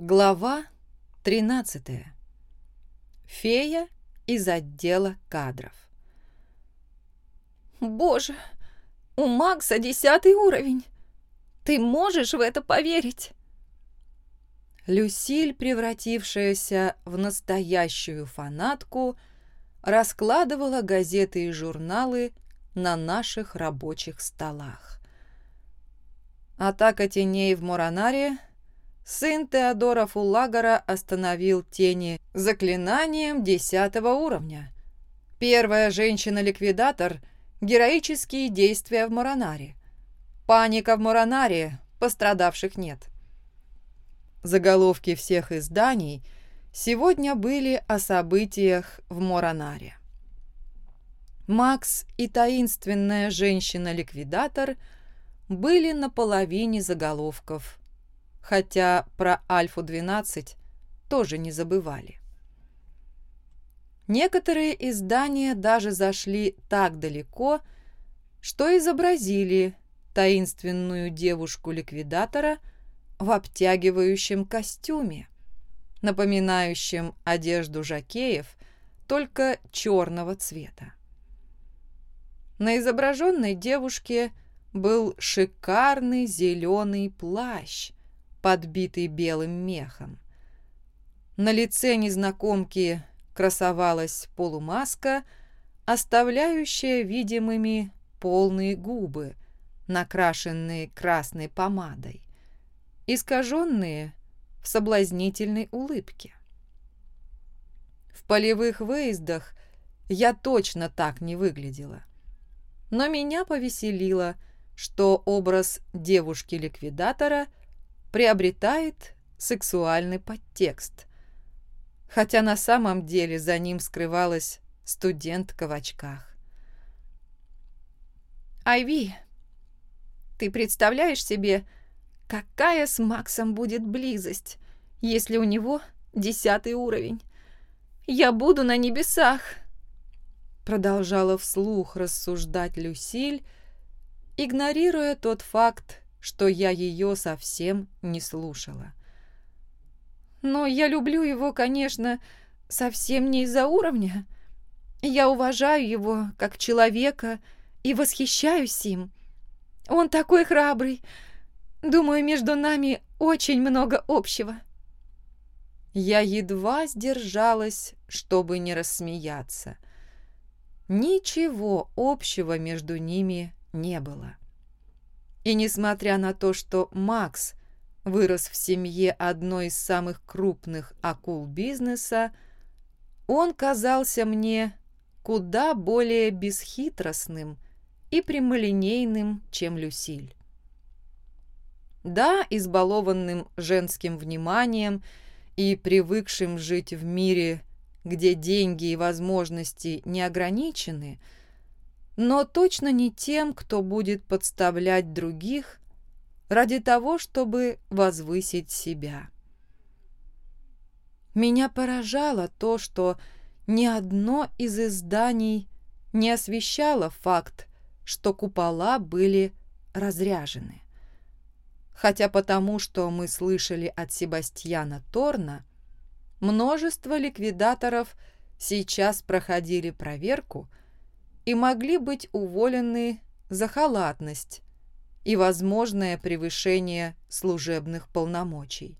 Глава 13. Фея из отдела кадров. «Боже, у Макса десятый уровень! Ты можешь в это поверить?» Люсиль, превратившаяся в настоящую фанатку, раскладывала газеты и журналы на наших рабочих столах. Атака теней в Моранаре сын Теодора Фуллагора остановил тени заклинанием десятого уровня. Первая женщина-ликвидатор – героические действия в Моранаре. Паника в Моранаре, пострадавших нет. Заголовки всех изданий сегодня были о событиях в Моранаре. Макс и таинственная женщина-ликвидатор были на половине заголовков хотя про Альфу-12 тоже не забывали. Некоторые издания даже зашли так далеко, что изобразили таинственную девушку-ликвидатора в обтягивающем костюме, напоминающем одежду жакеев, только черного цвета. На изображенной девушке был шикарный зеленый плащ подбитый белым мехом. На лице незнакомки красовалась полумаска, оставляющая видимыми полные губы, накрашенные красной помадой, искаженные в соблазнительной улыбке. В полевых выездах я точно так не выглядела. Но меня повеселило, что образ девушки-ликвидатора – приобретает сексуальный подтекст. Хотя на самом деле за ним скрывалась студентка в очках. «Айви, ты представляешь себе, какая с Максом будет близость, если у него десятый уровень? Я буду на небесах!» Продолжала вслух рассуждать Люсиль, игнорируя тот факт, что я ее совсем не слушала. «Но я люблю его, конечно, совсем не из-за уровня. Я уважаю его как человека и восхищаюсь им. Он такой храбрый. Думаю, между нами очень много общего». Я едва сдержалась, чтобы не рассмеяться. Ничего общего между ними не было. И несмотря на то, что Макс вырос в семье одной из самых крупных акул бизнеса, он казался мне куда более бесхитростным и прямолинейным, чем Люсиль. Да, избалованным женским вниманием и привыкшим жить в мире, где деньги и возможности не ограничены – но точно не тем, кто будет подставлять других ради того, чтобы возвысить себя. Меня поражало то, что ни одно из изданий не освещало факт, что купола были разряжены. Хотя потому, что мы слышали от Себастьяна Торна, множество ликвидаторов сейчас проходили проверку – и могли быть уволены за халатность и возможное превышение служебных полномочий.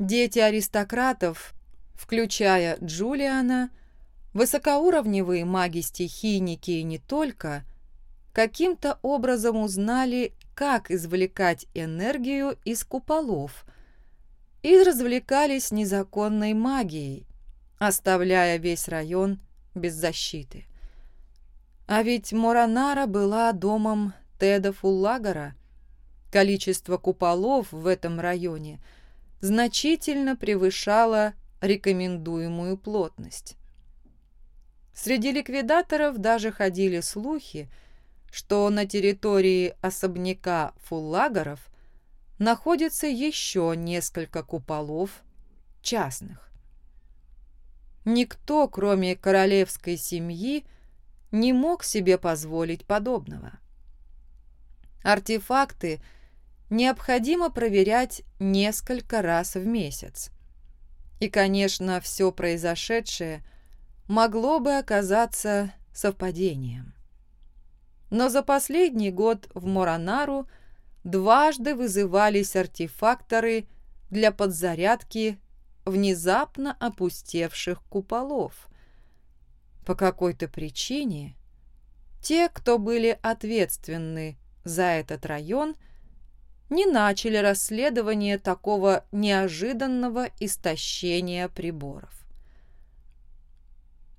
Дети аристократов, включая Джулиана, высокоуровневые маги-стихийники и не только, каким-то образом узнали, как извлекать энергию из куполов и развлекались незаконной магией, оставляя весь район без защиты. А ведь Моранара была домом Теда Фуллагора. Количество куполов в этом районе значительно превышало рекомендуемую плотность. Среди ликвидаторов даже ходили слухи, что на территории особняка Фуллагоров находится еще несколько куполов частных. Никто, кроме королевской семьи, не мог себе позволить подобного. Артефакты, необходимо проверять несколько раз в месяц. И, конечно, все произошедшее могло бы оказаться совпадением. Но за последний год в Моранару дважды вызывались артефакторы для подзарядки внезапно опустевших куполов. По какой-то причине те, кто были ответственны за этот район, не начали расследование такого неожиданного истощения приборов.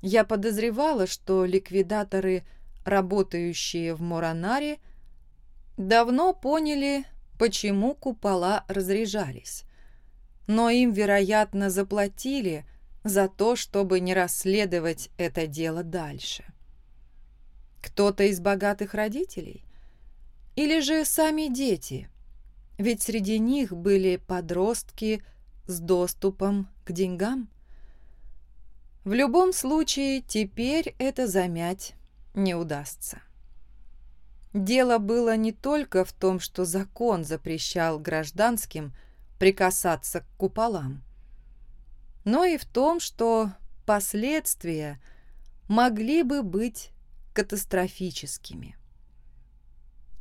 Я подозревала, что ликвидаторы, работающие в Моранаре, давно поняли, почему купола разряжались. Но им, вероятно, заплатили за то, чтобы не расследовать это дело дальше. Кто-то из богатых родителей? Или же сами дети? Ведь среди них были подростки с доступом к деньгам. В любом случае, теперь это замять не удастся. Дело было не только в том, что закон запрещал гражданским прикасаться к куполам, но и в том, что последствия могли бы быть катастрофическими.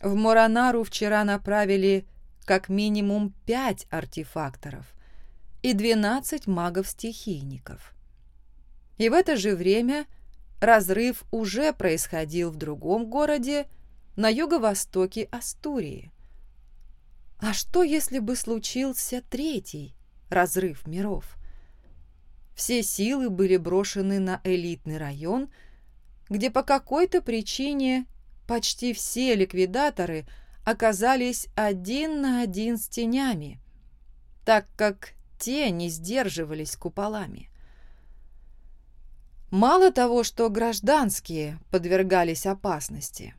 В Моранару вчера направили как минимум пять артефакторов и 12 магов-стихийников. И в это же время разрыв уже происходил в другом городе на юго-востоке Астурии. А что, если бы случился третий разрыв миров? Все силы были брошены на элитный район, где по какой-то причине почти все ликвидаторы оказались один на один с тенями, так как те не сдерживались куполами. Мало того, что гражданские подвергались опасности,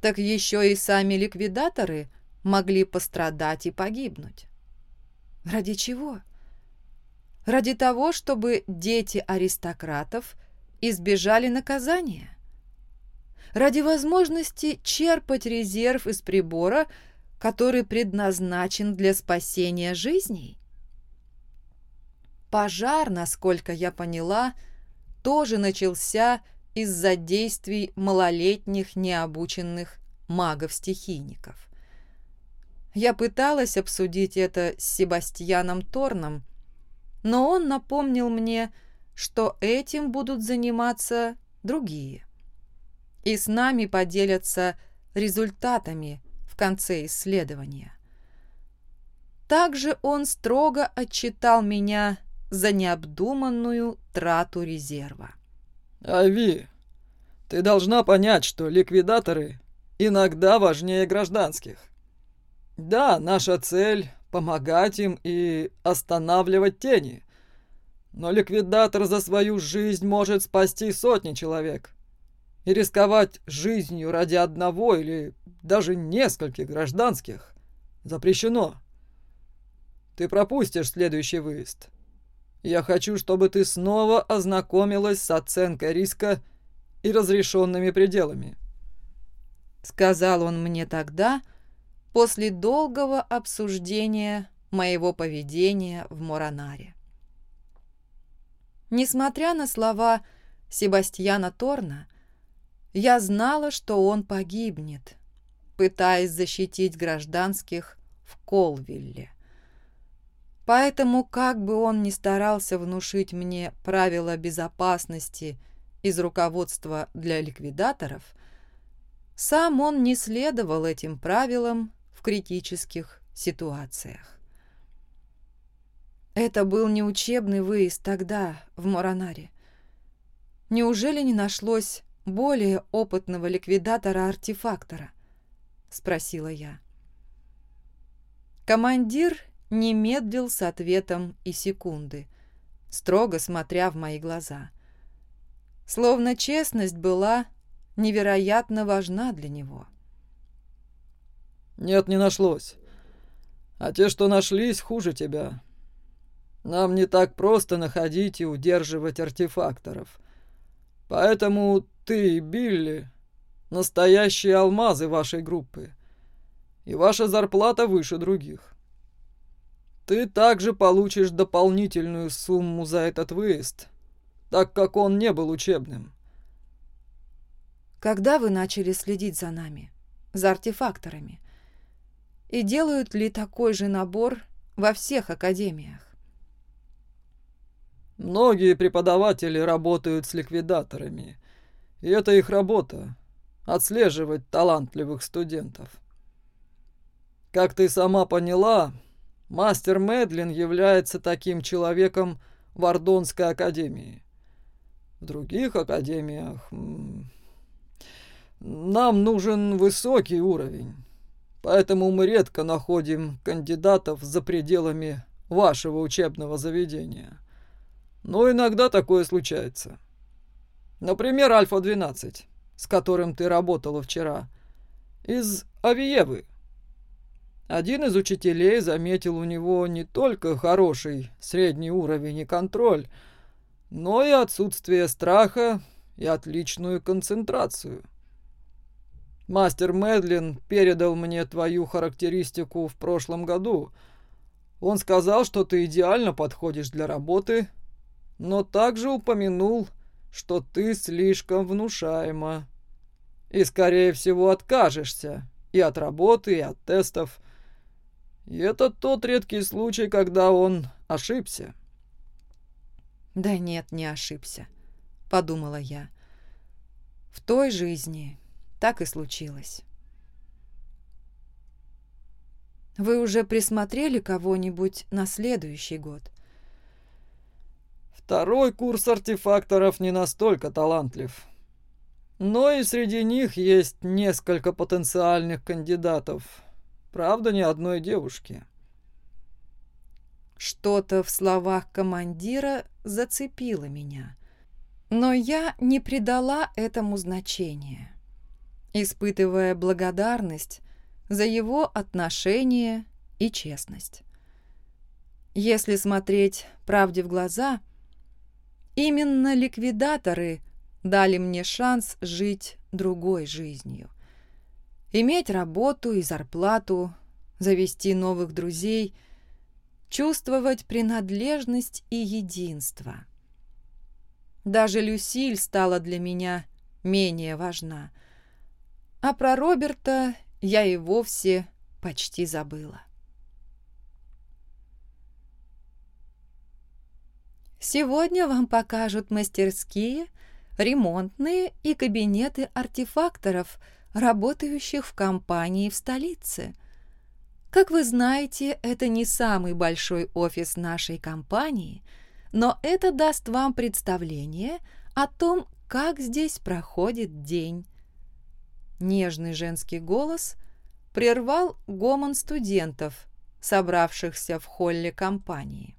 так еще и сами ликвидаторы могли пострадать и погибнуть. Ради чего? Ради того, чтобы дети аристократов избежали наказания? Ради возможности черпать резерв из прибора, который предназначен для спасения жизней? Пожар, насколько я поняла, — тоже начался из-за действий малолетних необученных магов-стихийников. Я пыталась обсудить это с Себастьяном Торном, но он напомнил мне, что этим будут заниматься другие. И с нами поделятся результатами в конце исследования. Также он строго отчитал меня за необдуманную трату резерва. «Ави, ты должна понять, что ликвидаторы иногда важнее гражданских. Да, наша цель — помогать им и останавливать тени. Но ликвидатор за свою жизнь может спасти сотни человек. И рисковать жизнью ради одного или даже нескольких гражданских запрещено. Ты пропустишь следующий выезд. Я хочу, чтобы ты снова ознакомилась с оценкой риска и разрешенными пределами. Сказал он мне тогда, после долгого обсуждения моего поведения в Моранаре. Несмотря на слова Себастьяна Торна, я знала, что он погибнет, пытаясь защитить гражданских в Колвилле. Поэтому, как бы он ни старался внушить мне правила безопасности из руководства для ликвидаторов, сам он не следовал этим правилам в критических ситуациях. Это был не учебный выезд тогда, в Моранаре. Неужели не нашлось более опытного ликвидатора-артефактора? Спросила я. Командир не медлил с ответом и секунды, строго смотря в мои глаза. Словно честность была невероятно важна для него. «Нет, не нашлось. А те, что нашлись, хуже тебя. Нам не так просто находить и удерживать артефакторов. Поэтому ты и Билли — настоящие алмазы вашей группы. и ваша зарплата выше других. Ты также получишь дополнительную сумму за этот выезд, так как он не был учебным. Когда вы начали следить за нами, за артефакторами? И делают ли такой же набор во всех академиях? Многие преподаватели работают с ликвидаторами, и это их работа — отслеживать талантливых студентов. Как ты сама поняла, мастер Медлин является таким человеком в Ордонской академии. В других академиях нам нужен высокий уровень, поэтому мы редко находим кандидатов за пределами вашего учебного заведения. Но иногда такое случается. Например, Альфа-12, с которым ты работала вчера, из Авиевы. Один из учителей заметил у него не только хороший средний уровень и контроль, но и отсутствие страха и отличную концентрацию. Мастер Медлин передал мне твою характеристику в прошлом году. Он сказал, что ты идеально подходишь для работы, но также упомянул, что ты слишком внушаема и, скорее всего, откажешься и от работы, и от тестов. И это тот редкий случай, когда он ошибся. «Да нет, не ошибся», — подумала я. «В той жизни так и случилось. Вы уже присмотрели кого-нибудь на следующий год? Второй курс артефакторов не настолько талантлив. Но и среди них есть несколько потенциальных кандидатов. Правда, ни одной девушки. Что-то в словах командира зацепило меня. Но я не придала этому значения испытывая благодарность за его отношение и честность. Если смотреть правде в глаза, именно ликвидаторы дали мне шанс жить другой жизнью. Иметь работу и зарплату, завести новых друзей, чувствовать принадлежность и единство. Даже Люсиль стала для меня менее важна – а про Роберта я и вовсе почти забыла. Сегодня вам покажут мастерские, ремонтные и кабинеты артефакторов, работающих в компании в столице. Как вы знаете, это не самый большой офис нашей компании, но это даст вам представление о том, как здесь проходит день. Нежный женский голос прервал гомон студентов, собравшихся в холле компании.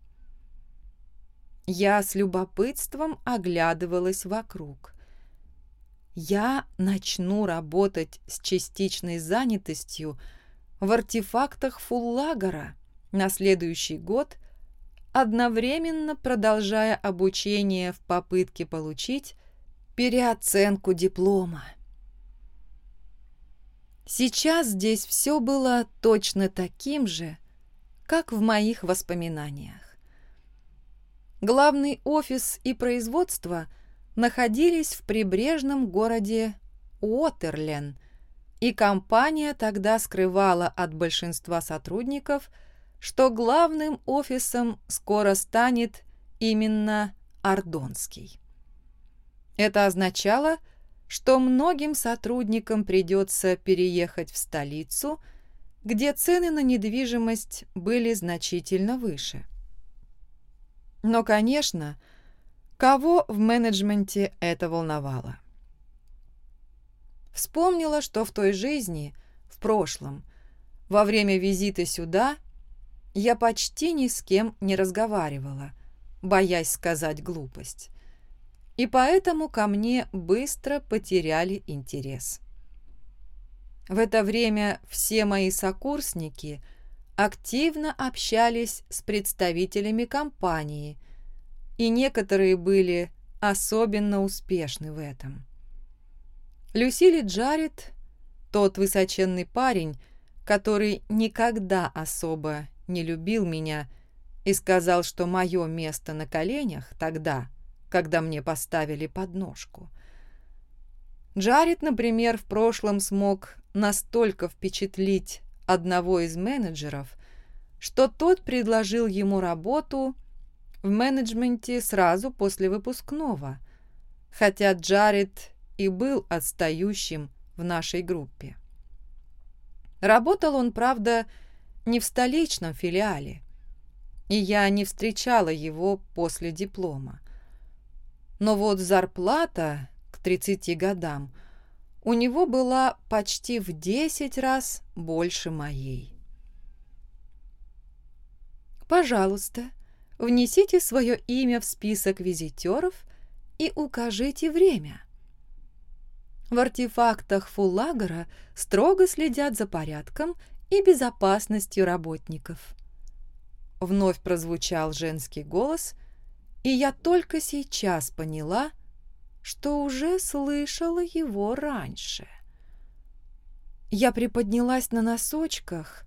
Я с любопытством оглядывалась вокруг. Я начну работать с частичной занятостью в артефактах Фуллагора на следующий год, одновременно продолжая обучение в попытке получить переоценку диплома. Сейчас здесь все было точно таким же, как в моих воспоминаниях. Главный офис и производство находились в прибрежном городе Уотерлен, и компания тогда скрывала от большинства сотрудников, что главным офисом скоро станет именно Ордонский. Это означало, что что многим сотрудникам придется переехать в столицу, где цены на недвижимость были значительно выше. Но, конечно, кого в менеджменте это волновало? Вспомнила, что в той жизни, в прошлом, во время визита сюда, я почти ни с кем не разговаривала, боясь сказать глупость и поэтому ко мне быстро потеряли интерес. В это время все мои сокурсники активно общались с представителями компании, и некоторые были особенно успешны в этом. Люсили Джаред, тот высоченный парень, который никогда особо не любил меня и сказал, что мое место на коленях тогда, когда мне поставили подножку. Джаред, например, в прошлом смог настолько впечатлить одного из менеджеров, что тот предложил ему работу в менеджменте сразу после выпускного, хотя Джаред и был отстающим в нашей группе. Работал он, правда, не в столичном филиале, и я не встречала его после диплома. Но вот зарплата к 30 годам у него была почти в 10 раз больше моей. «Пожалуйста, внесите свое имя в список визитеров и укажите время», в артефактах Фуллагера строго следят за порядком и безопасностью работников. Вновь прозвучал женский голос, и я только сейчас поняла, что уже слышала его раньше. Я приподнялась на носочках,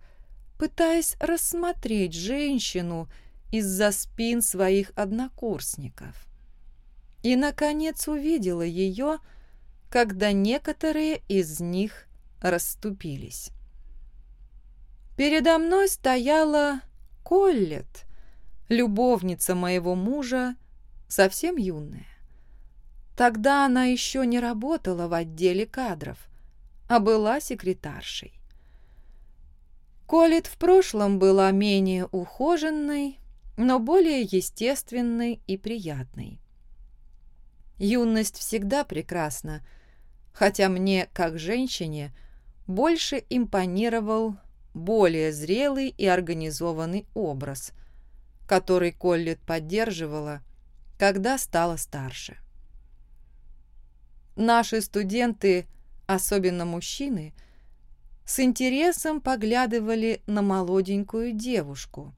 пытаясь рассмотреть женщину из-за спин своих однокурсников. И, наконец, увидела ее, когда некоторые из них расступились. Передо мной стояла Коллет, любовница моего мужа, совсем юная. Тогда она еще не работала в отделе кадров, а была секретаршей. Колет в прошлом была менее ухоженной, но более естественной и приятной. Юность всегда прекрасна, хотя мне, как женщине, больше импонировал более зрелый и организованный образ, который Коллет поддерживала, когда стала старше. Наши студенты, особенно мужчины, с интересом поглядывали на молоденькую девушку,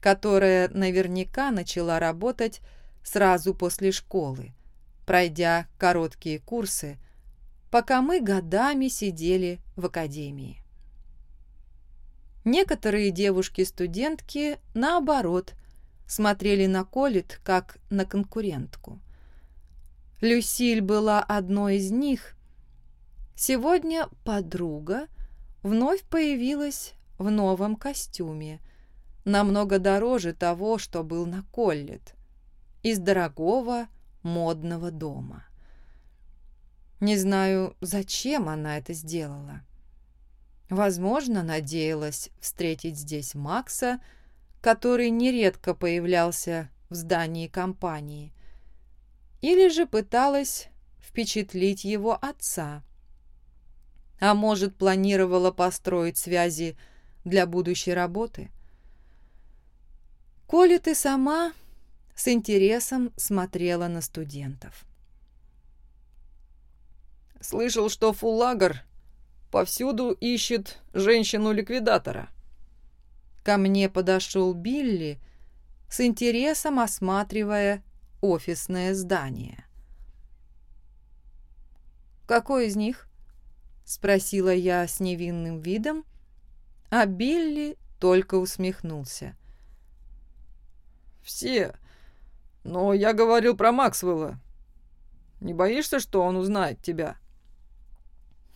которая наверняка начала работать сразу после школы, пройдя короткие курсы, пока мы годами сидели в академии. Некоторые девушки-студентки, наоборот, смотрели на Колет как на конкурентку. Люсиль была одной из них. Сегодня подруга вновь появилась в новом костюме, намного дороже того, что был на Коллет, из дорогого модного дома. Не знаю, зачем она это сделала. Возможно, надеялась встретить здесь Макса, который нередко появлялся в здании компании, или же пыталась впечатлить его отца. А может, планировала построить связи для будущей работы? Коли ты сама с интересом смотрела на студентов. «Слышал, что Фуллагер повсюду ищет женщину-ликвидатора». Ко мне подошел Билли, с интересом осматривая офисное здание. «Какой из них?» — спросила я с невинным видом, а Билли только усмехнулся. «Все. Но я говорил про Максвелла. Не боишься, что он узнает тебя?»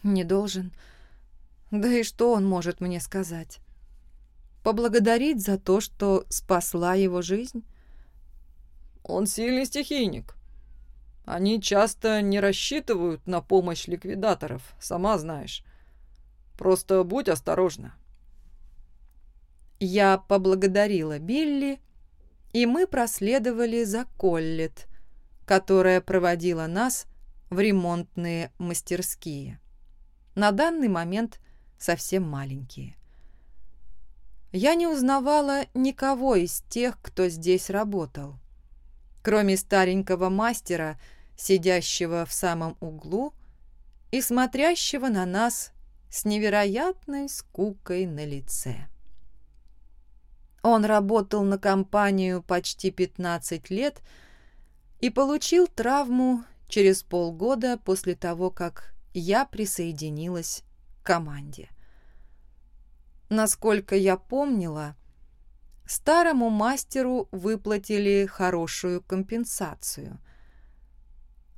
«Не должен. Да и что он может мне сказать? Поблагодарить за то, что спасла его жизнь?» «Он сильный стихийник. Они часто не рассчитывают на помощь ликвидаторов, сама знаешь. Просто будь осторожна». Я поблагодарила Билли, и мы проследовали за Коллет, которая проводила нас в ремонтные мастерские. На данный момент совсем маленькие. Я не узнавала никого из тех, кто здесь работал. Кроме старенького мастера, сидящего в самом углу и смотрящего на нас с невероятной скукой на лице. Он работал на компанию почти 15 лет и получил травму через полгода после того, как я присоединилась к команде. Насколько я помнила, старому мастеру выплатили хорошую компенсацию,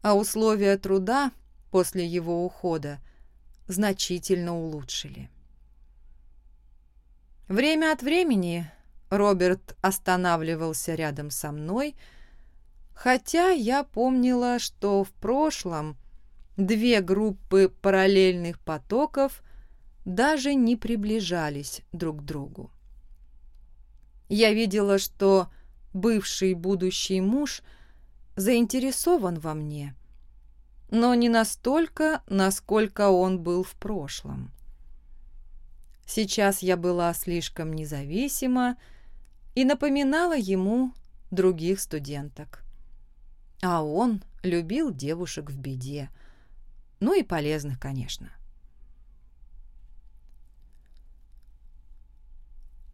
а условия труда после его ухода значительно улучшили. Время от времени Роберт останавливался рядом со мной, хотя я помнила, что в прошлом две группы параллельных потоков даже не приближались друг к другу. Я видела, что бывший будущий муж заинтересован во мне, но не настолько, насколько он был в прошлом. Сейчас я была слишком независима и напоминала ему других студенток. А он любил девушек в беде, ну и полезных, конечно.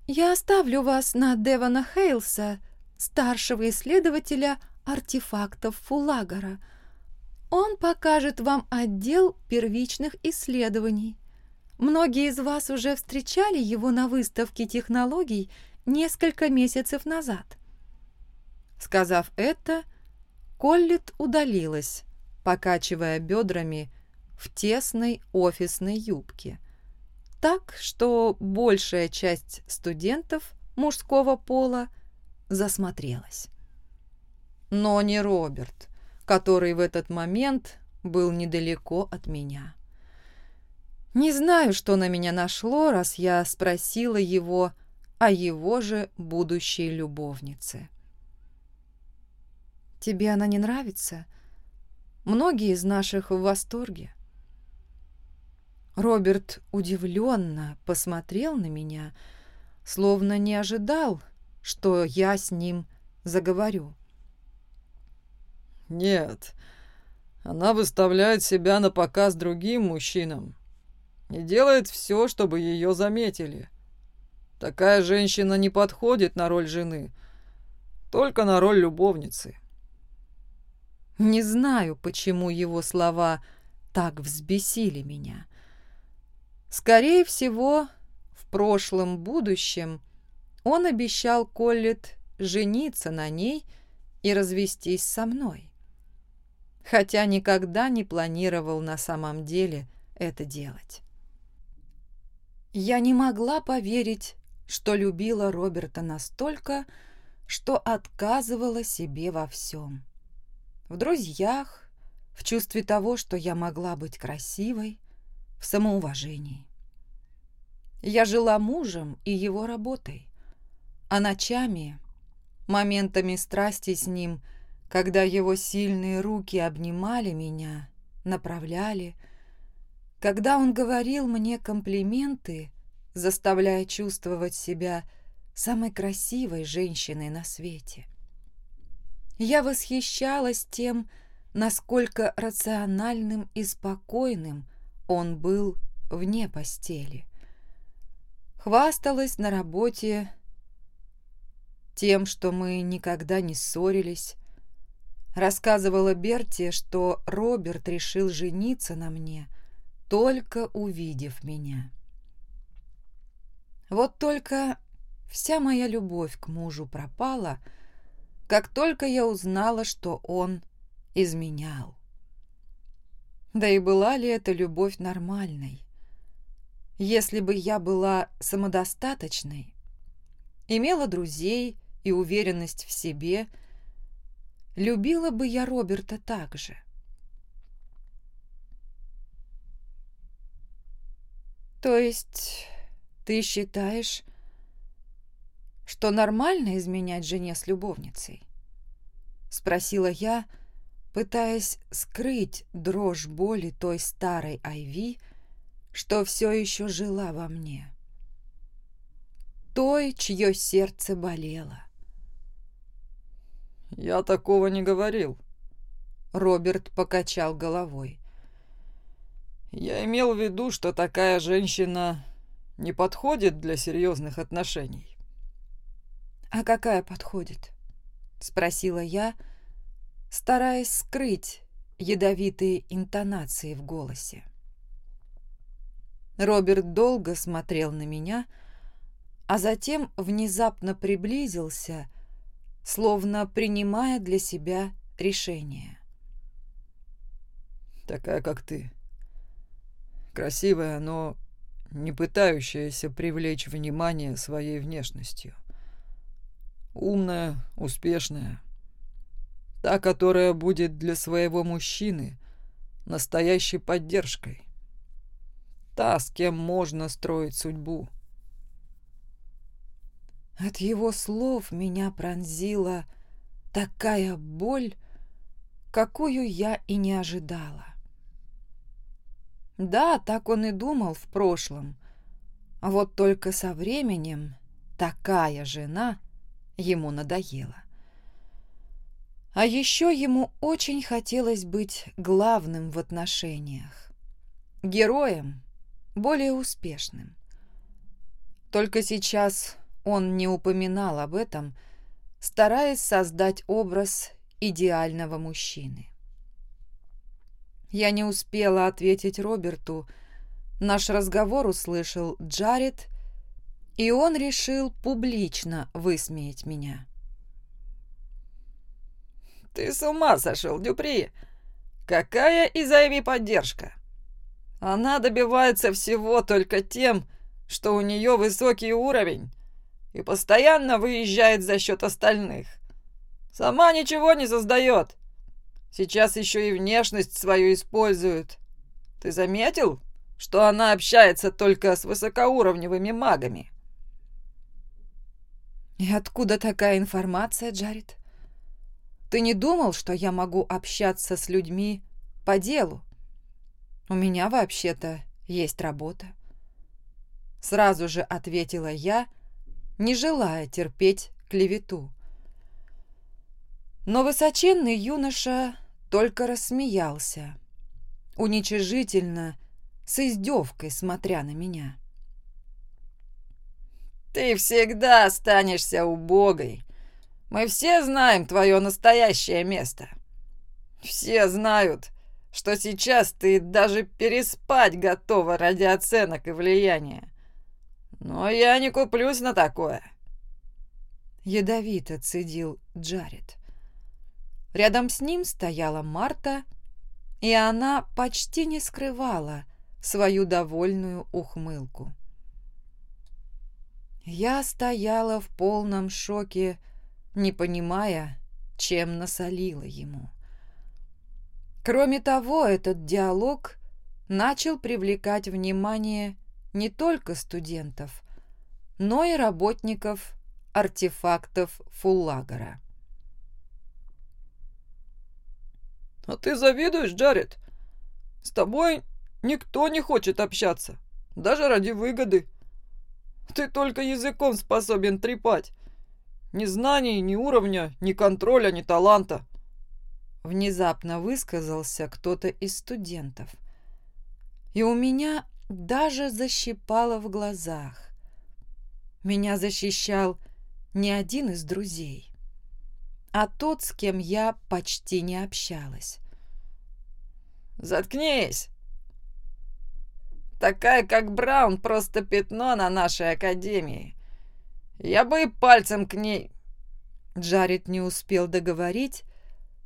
«Я оставлю вас на Девона Хейлса, старшего исследователя артефактов Фулагора. Он покажет вам отдел первичных исследований. Многие из вас уже встречали его на выставке технологий несколько месяцев назад». Сказав это, Коллет удалилась, покачивая бедрами в тесной офисной юбке – так, что большая часть студентов мужского пола засмотрелась. Но не Роберт, который в этот момент был недалеко от меня. Не знаю, что на меня нашло, раз я спросила его о его же будущей любовнице. «Тебе она не нравится? Многие из наших в восторге». Роберт удивленно посмотрел на меня, словно не ожидал, что я с ним заговорю. «Нет, она выставляет себя на показ другим мужчинам и делает все, чтобы ее заметили. Такая женщина не подходит на роль жены, только на роль любовницы». Не знаю, почему его слова так взбесили меня. Скорее всего, в прошлом будущем он обещал Коллет жениться на ней и развестись со мной. Хотя никогда не планировал на самом деле это делать. Я не могла поверить, что любила Роберта настолько, что отказывала себе во всем. В друзьях, в чувстве того, что я могла быть красивой, в самоуважении. Я жила мужем и его работой, а ночами, моментами страсти с ним, когда его сильные руки обнимали меня, направляли, когда он говорил мне комплименты, заставляя чувствовать себя самой красивой женщиной на свете. Я восхищалась тем, насколько рациональным и спокойным он был вне постели. Хвасталась на работе тем, что мы никогда не ссорились. Рассказывала Берти, что Роберт решил жениться на мне, только увидев меня. Вот только вся моя любовь к мужу пропала, как только я узнала, что он изменял. Да и была ли эта любовь нормальной? Если бы я была самодостаточной, имела друзей и уверенность в себе, любила бы я Роберта так же. То есть ты считаешь, что нормально изменять жене с любовницей? Спросила я, пытаясь скрыть дрожь боли той старой Айви, что все еще жила во мне. Той, чье сердце болело. «Я такого не говорил», — Роберт покачал головой. «Я имел в виду, что такая женщина не подходит для серьезных отношений». «А какая подходит?» — спросила я, — стараясь скрыть ядовитые интонации в голосе. Роберт долго смотрел на меня, а затем внезапно приблизился, словно принимая для себя решение. «Такая, как ты. Красивая, но не пытающаяся привлечь внимание своей внешностью. Умная, успешная. Та, которая будет для своего мужчины настоящей поддержкой. Та, с кем можно строить судьбу. От его слов меня пронзила такая боль, какую я и не ожидала. Да, так он и думал в прошлом. А вот только со временем такая жена ему надоела. А еще ему очень хотелось быть главным в отношениях. Героем, более успешным. Только сейчас он не упоминал об этом, стараясь создать образ идеального мужчины. Я не успела ответить Роберту. Наш разговор услышал Джаред, и он решил публично высмеять меня. «Ты с ума сошел, Дюпри! Какая из Айви поддержка? Она добивается всего только тем, что у нее высокий уровень и постоянно выезжает за счет остальных. Сама ничего не создает. Сейчас еще и внешность свою используют. Ты заметил, что она общается только с высокоуровневыми магами?» «И откуда такая информация, Джаред? Ты не думал, что я могу общаться с людьми по делу? У меня вообще-то есть работа». Сразу же ответила я, не желая терпеть клевету. Но высоченный юноша только рассмеялся, уничижительно, с издевкой смотря на меня. «Ты всегда останешься убогой. Мы все знаем твое настоящее место. Все знают, что сейчас ты даже переспать готова ради оценок и влияния. Но я не куплюсь на такое». Ядовито цедил Джаред. Рядом с ним стояла Марта, и она почти не скрывала свою довольную ухмылку. Я стояла в полном шоке, не понимая, чем насолила ему. Кроме того, этот диалог начал привлекать внимание не только студентов, но и работников артефактов Фуллагера. «А ты завидуешь, Джаред? С тобой никто не хочет общаться, даже ради выгоды. Ты только языком способен трепать. Ни знаний, ни уровня, ни контроля, ни таланта». Внезапно высказался кто-то из студентов. И у меня даже защипало в глазах. Меня защищал не один из друзей а тот, с кем я почти не общалась. «Заткнись! Такая, как Браун, просто пятно на нашей академии. Я бы и пальцем к ней...» Джаред не успел договорить.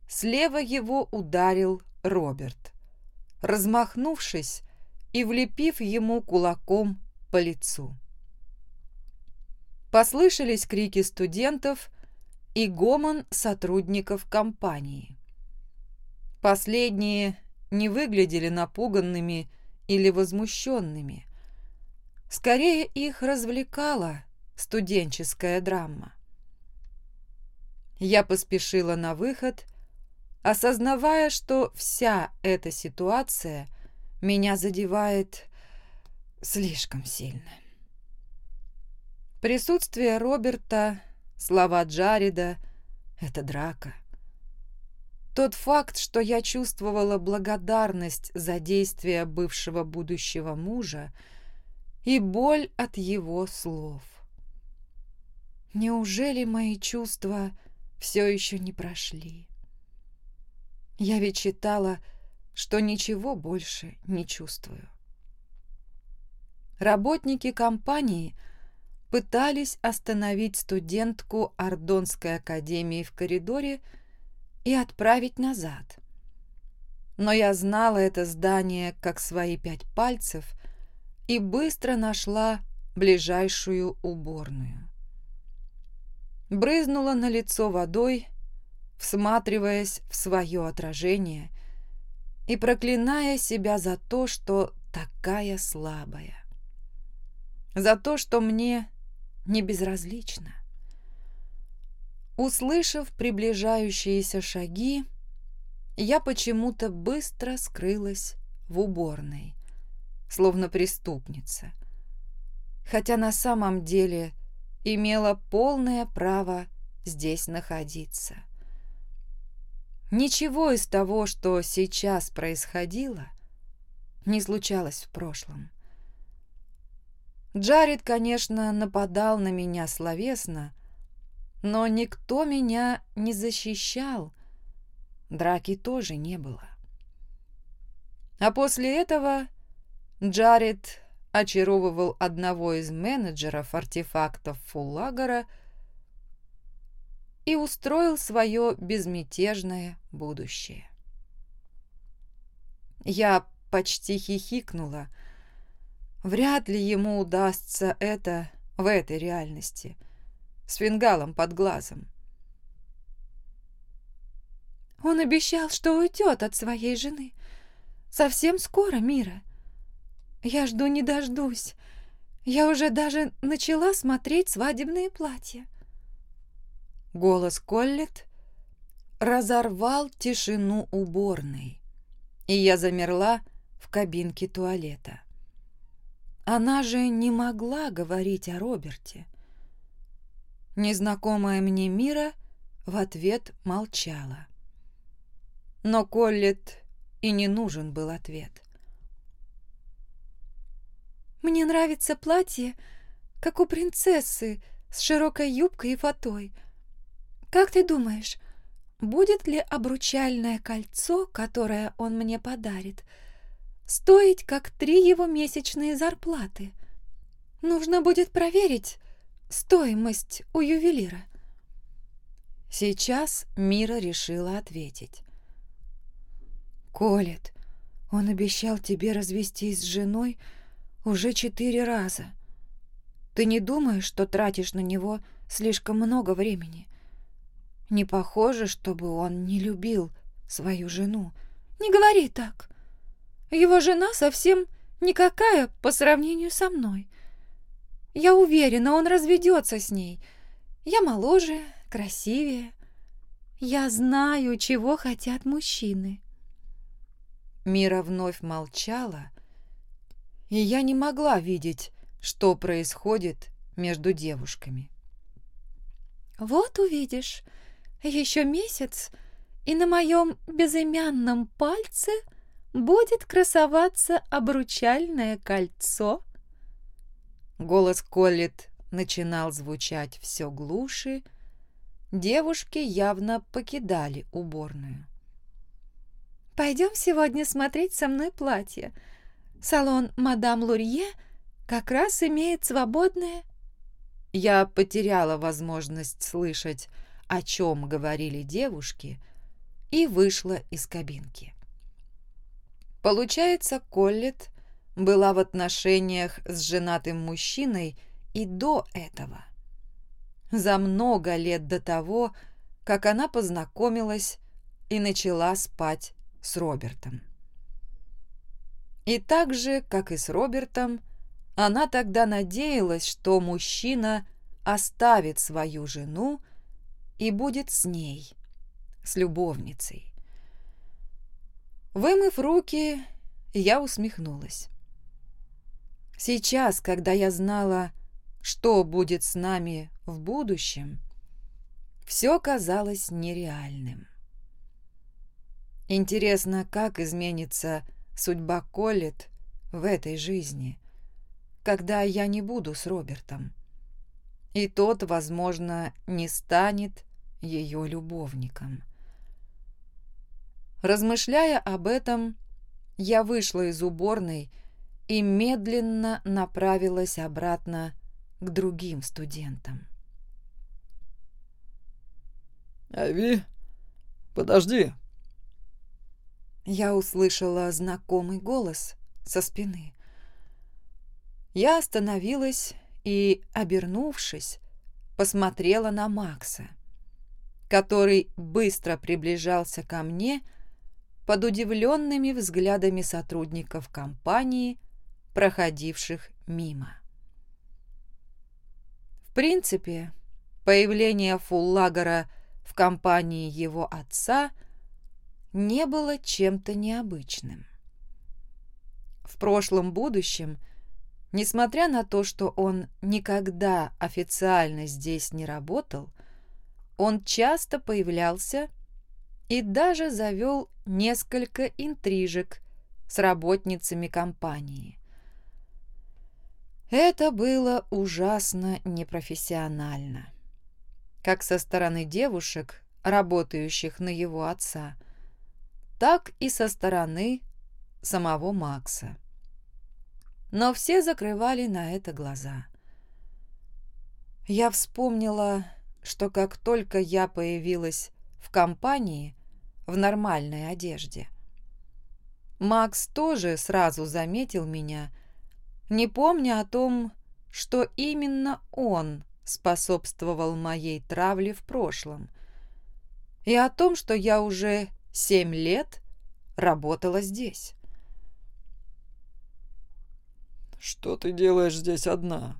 Слева его ударил Роберт, размахнувшись и влепив ему кулаком по лицу. Послышались крики студентов, и гомон сотрудников компании. Последние не выглядели напуганными или возмущенными. Скорее их развлекала студенческая драма. Я поспешила на выход, осознавая, что вся эта ситуация меня задевает слишком сильно. Присутствие Роберта Слова Джареда — это драка. Тот факт, что я чувствовала благодарность за действия бывшего будущего мужа и боль от его слов. Неужели мои чувства все еще не прошли? Я ведь считала, что ничего больше не чувствую. Работники компании пытались остановить студентку Ардонской академии в коридоре и отправить назад. Но я знала это здание как свои пять пальцев и быстро нашла ближайшую уборную. Брызнула на лицо водой, всматриваясь в свое отражение и проклиная себя за то, что такая слабая. За то, что мне не безразлично. Услышав приближающиеся шаги, я почему-то быстро скрылась в уборной, словно преступница, хотя на самом деле имела полное право здесь находиться. Ничего из того, что сейчас происходило, не случалось в прошлом. Джаред, конечно, нападал на меня словесно, но никто меня не защищал, драки тоже не было. А после этого Джаред очаровывал одного из менеджеров артефактов Фуллагора и устроил свое безмятежное будущее. Я почти хихикнула. Вряд ли ему удастся это в этой реальности, с фингалом под глазом. Он обещал, что уйдет от своей жены. Совсем скоро, Мира. Я жду не дождусь. Я уже даже начала смотреть свадебные платья. Голос Коллет разорвал тишину уборной, и я замерла в кабинке туалета. Она же не могла говорить о Роберте. Незнакомая мне Мира в ответ молчала. Но Коллет и не нужен был ответ. «Мне нравится платье, как у принцессы, с широкой юбкой и фатой. Как ты думаешь, будет ли обручальное кольцо, которое он мне подарит, стоить как три его месячные зарплаты? Нужно будет проверить стоимость у ювелира». Сейчас Мира решила ответить. «Колет, он обещал тебе развестись с женой уже четыре раза. Ты не думаешь, что тратишь на него слишком много времени? Не похоже, чтобы он не любил свою жену. Не говори так. Его жена совсем никакая по сравнению со мной. Я уверена, он разведется с ней. Я моложе, красивее. Я знаю, чего хотят мужчины. Мира вновь молчала, и я не могла видеть, что происходит между девушками. «Вот увидишь, еще месяц, и на моем безымянном пальце будет красоваться обручальное кольцо». Голос Коллет начинал звучать все глуше, девушки явно покидали уборную. «Пойдем сегодня смотреть со мной платье. Салон «Мадам Лурье» как раз имеет свободное...» Я потеряла возможность слышать, о чем говорили девушки, и вышла из кабинки. Получается, Коллет была в отношениях с женатым мужчиной и до этого. За много лет до того, как она познакомилась и начала спать с Робертом. И так же, как и с Робертом, она тогда надеялась, что мужчина оставит свою жену и будет с ней, с любовницей. Вымыв руки, я усмехнулась. Сейчас, когда я знала, что будет с нами в будущем, все казалось нереальным. Интересно, как изменится судьба Коллет в этой жизни, когда я не буду с Робертом. И тот, возможно, не станет ее любовником. Размышляя об этом, я вышла из уборной и медленно направилась обратно к другим студентам. «Ави, подожди!» Я услышала знакомый голос со спины. Я остановилась и, обернувшись, посмотрела на Макса, который быстро приближался ко мне под удивленными взглядами сотрудников компании, проходивших мимо. В принципе, появление Фуллагера в компании его отца не было чем-то необычным. В прошлом будущем, несмотря на то, что он никогда официально здесь не работал, он часто появлялся и даже завел несколько интрижек с работницами компании. Это было ужасно непрофессионально. Как со стороны девушек, работающих на его отца, так и со стороны самого Макса. Но все закрывали на это глаза. Я вспомнила, что как только я появилась в компании в нормальной одежде, Макс тоже сразу заметил меня, не помня о том, что именно он способствовал моей травле в прошлом, и о том, что я уже семь лет работала здесь. «Что ты делаешь здесь одна?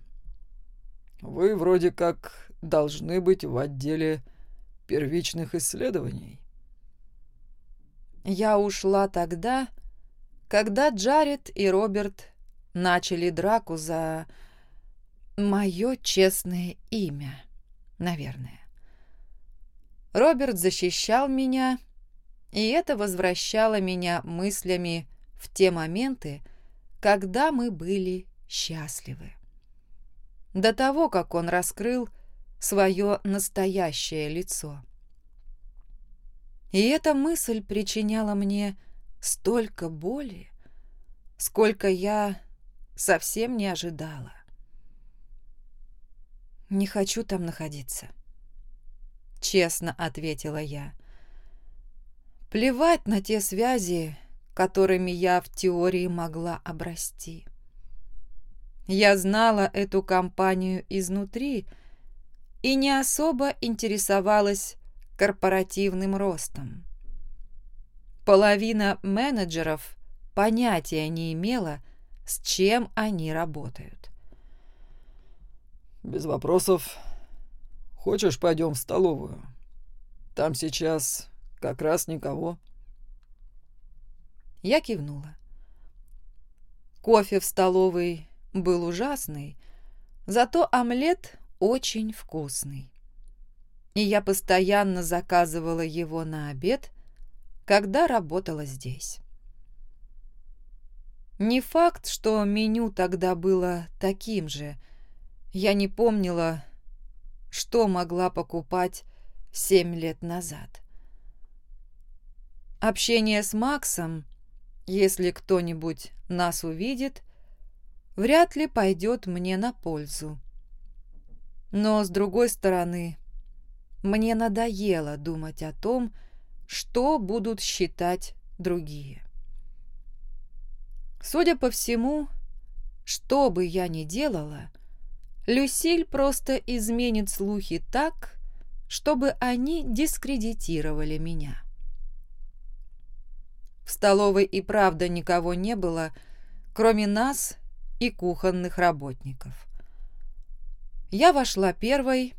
Вы вроде как должны быть в отделе первичных исследований». Я ушла тогда, когда Джаред и Роберт начали драку за мое честное имя, наверное. Роберт защищал меня, и это возвращало меня мыслями в те моменты, когда мы были счастливы. До того, как он раскрыл свое настоящее лицо. И эта мысль причиняла мне столько боли, сколько я совсем не ожидала. «Не хочу там находиться», — честно ответила я. «Плевать на те связи, которыми я в теории могла обрасти. Я знала эту компанию изнутри и не особо интересовалась корпоративным ростом. Половина менеджеров понятия не имела, с чем они работают. «Без вопросов. Хочешь, пойдем в столовую? Там сейчас как раз никого». Я кивнула. Кофе в столовой был ужасный, зато омлет очень вкусный. И я постоянно заказывала его на обед, когда работала здесь. Не факт, что меню тогда было таким же – я не помнила, что могла покупать семь лет назад. Общение с Максом, если кто-нибудь нас увидит, вряд ли пойдет мне на пользу. Но, с другой стороны, мне надоело думать о том, что будут считать другие. Судя по всему, что бы я ни делала – Люсиль просто изменит слухи так, чтобы они дискредитировали меня. В столовой и правда никого не было, кроме нас и кухонных работников. Я вошла первой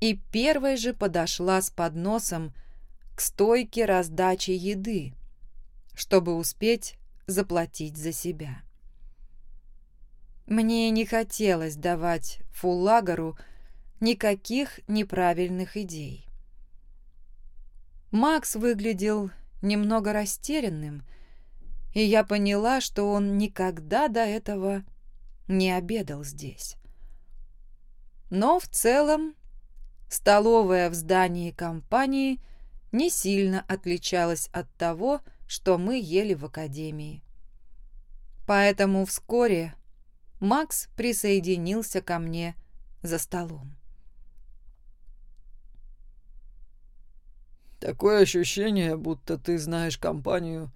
и первой же подошла с подносом к стойке раздачи еды, чтобы успеть заплатить за себя. Мне не хотелось давать Фуллагеру никаких неправильных идей. Макс выглядел немного растерянным, и я поняла, что он никогда до этого не обедал здесь. Но в целом столовая в здании компании не сильно отличалась от того, что мы ели в академии. Поэтому вскоре Макс присоединился ко мне за столом. Такое ощущение, будто ты знаешь компанию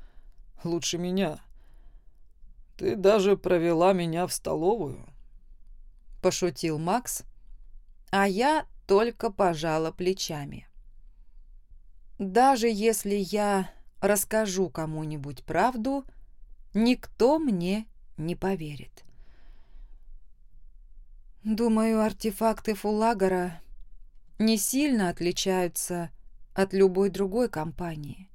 лучше меня. Ты даже провела меня в столовую. Пошутил Макс, а я только пожала плечами. Даже если я расскажу кому-нибудь правду, никто мне не поверит. Думаю, артефакты Фуллагора не сильно отличаются от любой другой компании.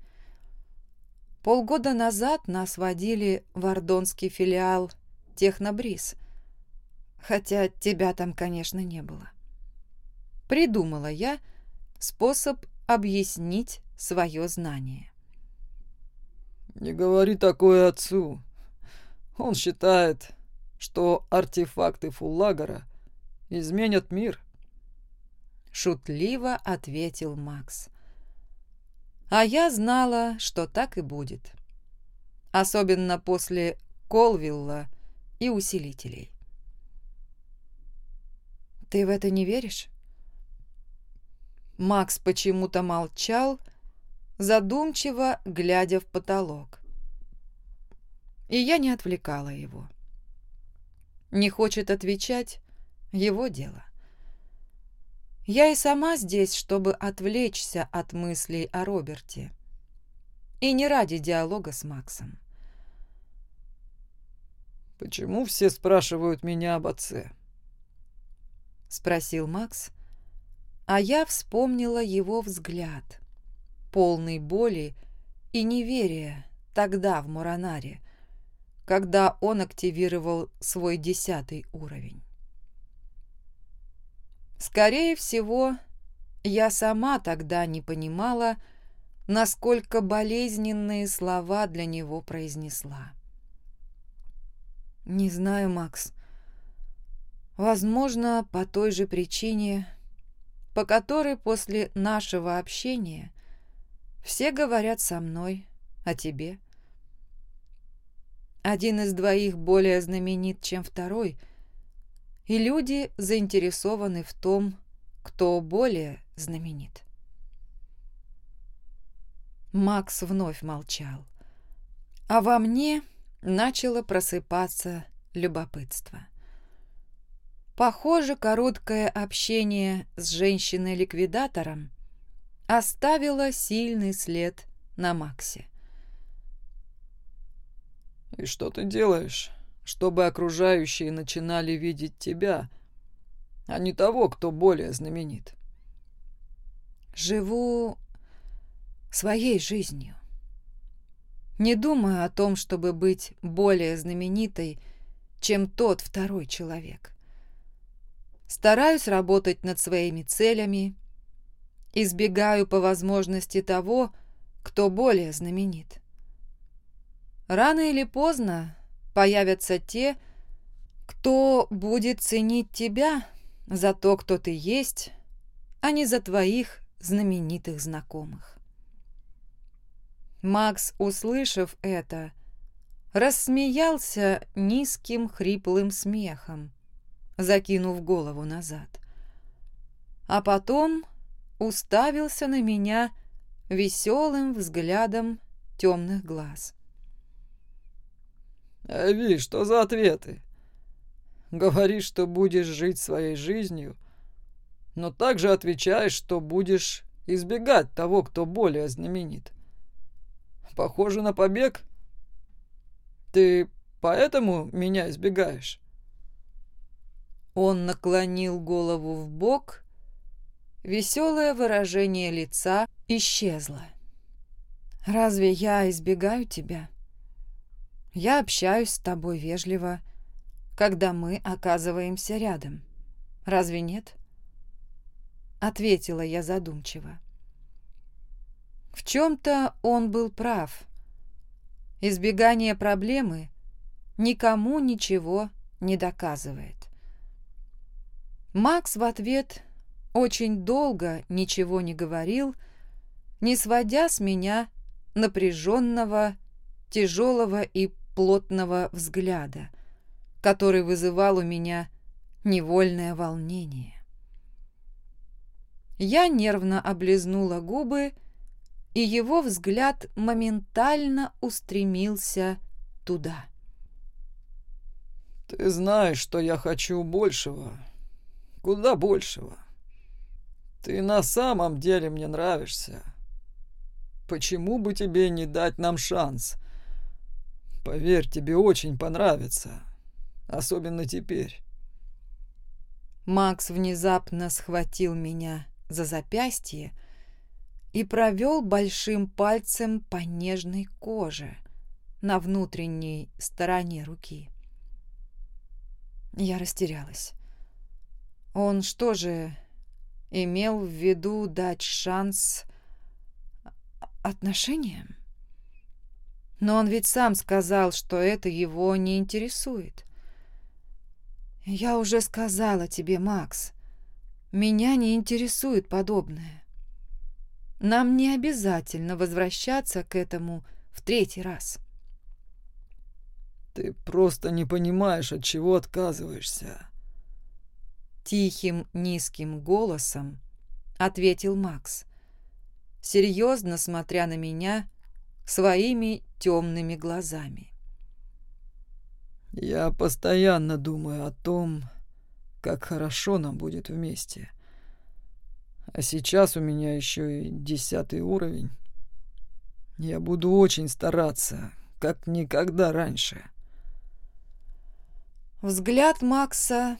Полгода назад нас водили в ордонский филиал Технобриз, хотя тебя там, конечно, не было. Придумала я способ объяснить свое знание. «Не говори такое отцу. Он считает, что артефакты Фуллагора изменят мир». Шутливо ответил Макс. А я знала, что так и будет. Особенно после Колвилла и усилителей. «Ты в это не веришь?» Макс почему-то молчал, задумчиво глядя в потолок. И я не отвлекала его. Не хочет отвечать — его дело. Я и сама здесь, чтобы отвлечься от мыслей о Роберте. И не ради диалога с Максом. «Почему все спрашивают меня об отце?» — спросил Макс, а я вспомнила его взгляд, полный боли и неверия тогда в Муранаре, когда он активировал свой десятый уровень. Скорее всего, я сама тогда не понимала, насколько болезненные слова для него произнесла. «Не знаю, Макс. Возможно, по той же причине, по которой после нашего общения все говорят со мной о тебе. Один из двоих более знаменит, чем второй — и люди заинтересованы в том, кто более знаменит. Макс вновь молчал, а во мне начало просыпаться любопытство. Похоже, короткое общение с женщиной-ликвидатором оставило сильный след на Максе. «И что ты делаешь?» Чтобы окружающие начинали видеть тебя, а не того, кто более знаменит. Живу своей жизнью. Не думаю о том, чтобы быть более знаменитой, чем тот второй человек. Стараюсь работать над своими целями, избегаю по возможности того, кто более знаменит. Рано или поздно появятся те, кто будет ценить тебя за то, кто ты есть, а не за твоих знаменитых знакомых. Макс, услышав это, рассмеялся низким хриплым смехом, закинув голову назад. А потом уставился на меня веселым взглядом темных глаз. Ави, что за ответы? Говоришь, что будешь жить своей жизнью, но также отвечаешь, что будешь избегать того, кто более знаменит. Похоже на побег. Ты поэтому меня избегаешь? Он наклонил голову в бок. Веселое выражение лица исчезло. «Разве я избегаю тебя?» Я общаюсь с тобой вежливо, когда мы оказываемся рядом. Разве нет? Ответила я задумчиво. В чем-то он был прав. Избегание проблемы никому ничего не доказывает. Макс в ответ очень долго ничего не говорил, не сводя с меня напряженного, тяжелого и плотного взгляда, который вызывал у меня невольное волнение. Я нервно облизнула губы, и его взгляд моментально устремился туда. «Ты знаешь, что я хочу большего. Куда большего. Ты на самом деле мне нравишься. Почему бы тебе не дать нам шанс? Поверь, тебе очень понравится. Особенно теперь». Макс внезапно схватил меня за запястье и провел большим пальцем по нежной коже на внутренней стороне руки. Я растерялась. Он что же имел в виду дать шанс отношениям? Но он ведь сам сказал, что это его не интересует. Я уже сказала тебе, Макс, меня не интересует подобное. Нам не обязательно возвращаться к этому в третий раз. Ты просто не понимаешь, от чего отказываешься. Тихим, низким голосом ответил Макс, серьезно смотря на меня своими темными глазами. Я постоянно думаю о том, как хорошо нам будет вместе. А сейчас у меня еще и десятый уровень. Я буду очень стараться, как никогда раньше. Взгляд Макса,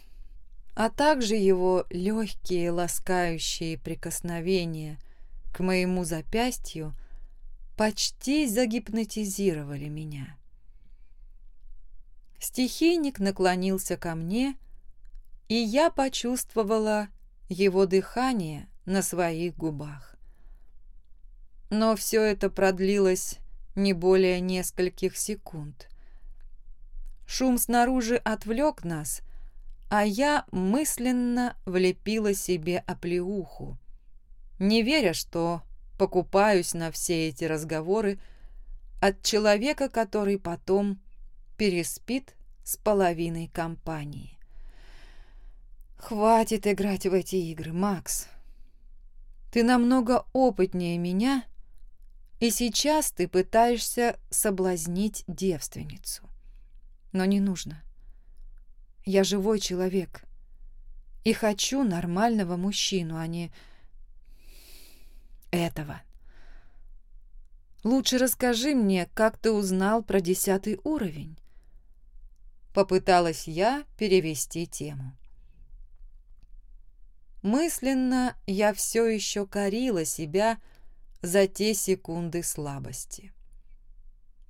а также его легкие ласкающие прикосновения к моему запястью почти загипнотизировали меня. Стихийник наклонился ко мне и я почувствовала его дыхание на своих губах. Но все это продлилось не более нескольких секунд. Шум снаружи отвлек нас, а я мысленно влепила себе оплеуху, не веря, что покупаюсь на все эти разговоры от человека, который потом переспит с половиной компании. «Хватит играть в эти игры, Макс. Ты намного опытнее меня, и сейчас ты пытаешься соблазнить девственницу. Но не нужно. Я живой человек и хочу нормального мужчину, а не этого. Лучше расскажи мне, как ты узнал про десятый уровень. Попыталась я перевести тему. Мысленно я все еще корила себя за те секунды слабости.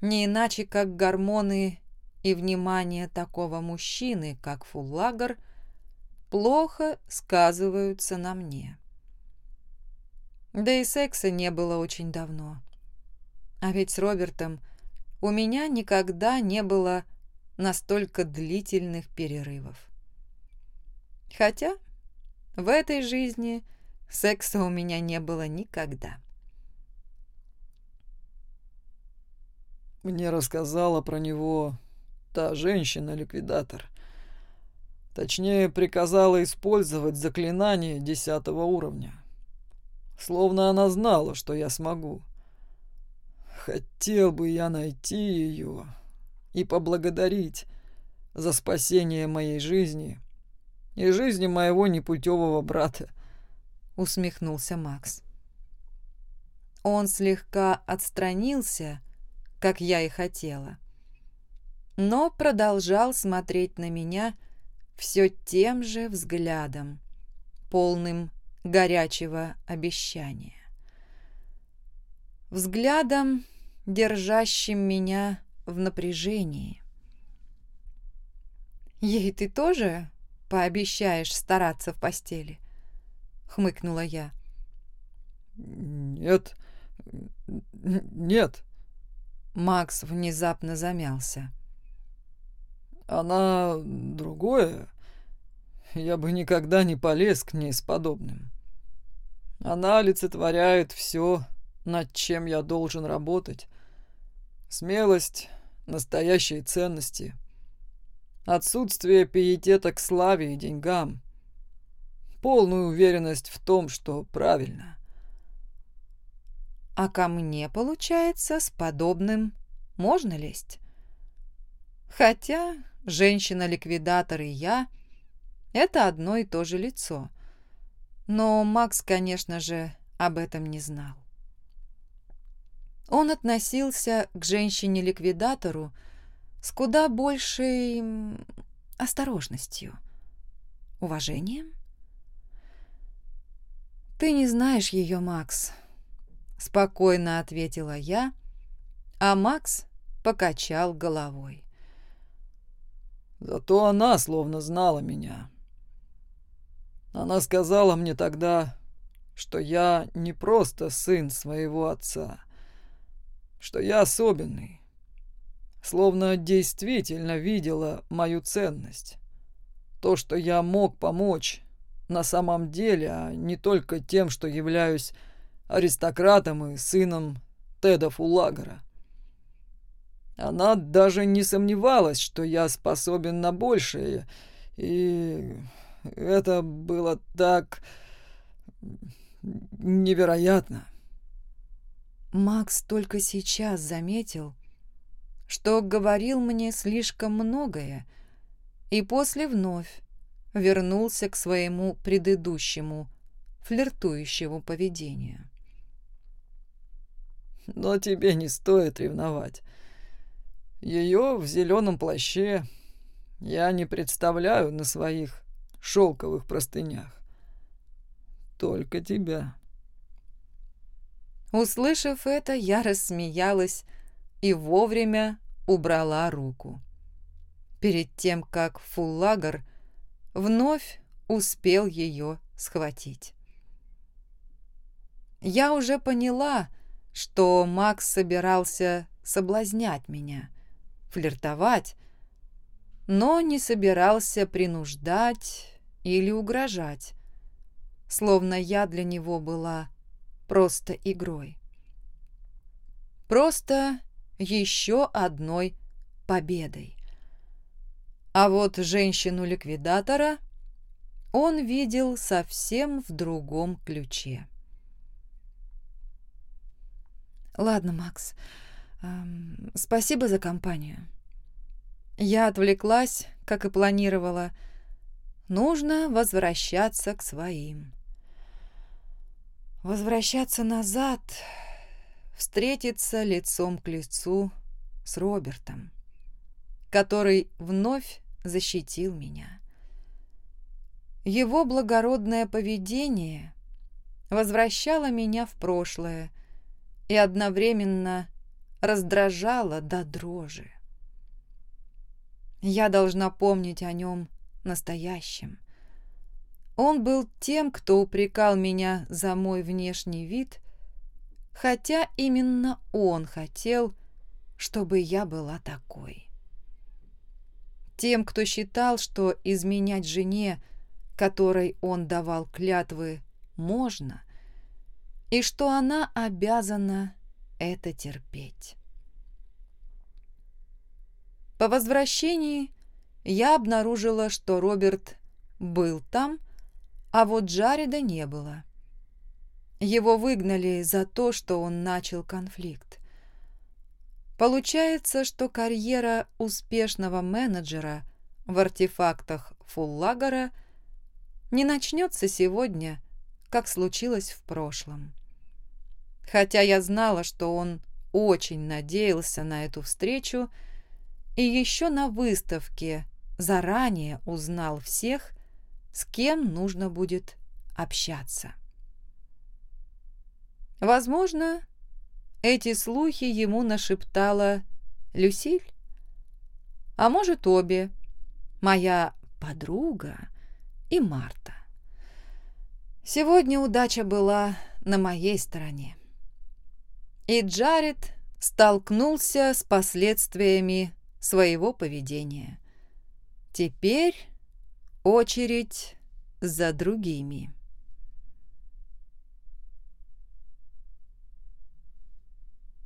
Не иначе, как гормоны и внимание такого мужчины, как Фуллагер, плохо сказываются на мне. Да и секса не было очень давно. А ведь с Робертом у меня никогда не было настолько длительных перерывов. Хотя в этой жизни секса у меня не было никогда. Мне рассказала про него та женщина-ликвидатор. Точнее, приказала использовать заклинание десятого уровня. Словно она знала, что я смогу. Хотел бы я найти ее и поблагодарить за спасение моей жизни и жизни моего непутевого брата», — усмехнулся Макс. Он слегка отстранился, как я и хотела, но продолжал смотреть на меня все тем же взглядом, полным горячего обещания. Взглядом, держащим меня в напряжении. «Ей ты тоже пообещаешь стараться в постели?» — хмыкнула я. «Нет, нет». Макс внезапно замялся. «Она другое. Я бы никогда не полез к ней с подобным. Она олицетворяет все, над чем я должен работать. Смелость, настоящие ценности — отсутствие пиетета к славе и деньгам, полную уверенность в том, что правильно. А ко мне, получается, с подобным можно лезть? Хотя женщина-ликвидатор и я — это одно и то же лицо. Но Макс, конечно же, об этом не знал. Он относился к женщине-ликвидатору с куда большей осторожностью, уважением. «Ты не знаешь ее, Макс», — спокойно ответила я, а Макс покачал головой. Зато она словно знала меня. Она сказала мне тогда, что я не просто сын своего отца, что я особенный, словно действительно видела мою ценность. То, что я мог помочь на самом деле, а не только тем, что являюсь аристократом и сыном Теда Фуллагера. Она даже не сомневалась, что я способен на большее, и это было так невероятно. Макс только сейчас заметил, что говорил мне слишком многое, и после вновь вернулся к своему предыдущему флиртующему поведению. «Но тебе не стоит ревновать. Ее в зеленом плаще я не представляю на своих шелковых простынях. Только тебя». Услышав это, я рассмеялась и вовремя убрала руку. Перед тем, как фуллагер вновь успел ее схватить. Я уже поняла, что Макс собирался соблазнять меня, флиртовать, но не собирался принуждать или угрожать, словно я для него была просто игрой. Просто еще одной победой. А вот женщину-ликвидатора он видел совсем в другом ключе. «Ладно, Макс, эм, спасибо за компанию». Я отвлеклась, как и планировала. Нужно возвращаться к своим. Возвращаться назад, встретиться лицом к лицу с Робертом, который вновь защитил меня. Его благородное поведение возвращало меня в прошлое и одновременно раздражало до дрожи. Я должна помнить о нем настоящем. Он был тем, кто упрекал меня за мой внешний вид, хотя именно он хотел, чтобы я была такой. Тем, кто считал, что изменять жене, которой он давал клятвы, можно, и что она обязана это терпеть. По возвращении я обнаружила, что Роберт был там, а вот Джареда не было. Его выгнали за то, что он начал конфликт. Получается, что карьера успешного менеджера в артефактах Фуллагера не начнется сегодня, как случилось в прошлом. Хотя я знала, что он очень надеялся на эту встречу и еще на выставке заранее узнал всех, с кем нужно будет общаться. Возможно, эти слухи ему нашептала Люсиль, а может обе, моя подруга и Марта. Сегодня удача была на моей стороне. И Джаред столкнулся с последствиями своего поведения. Теперь очередь за другими.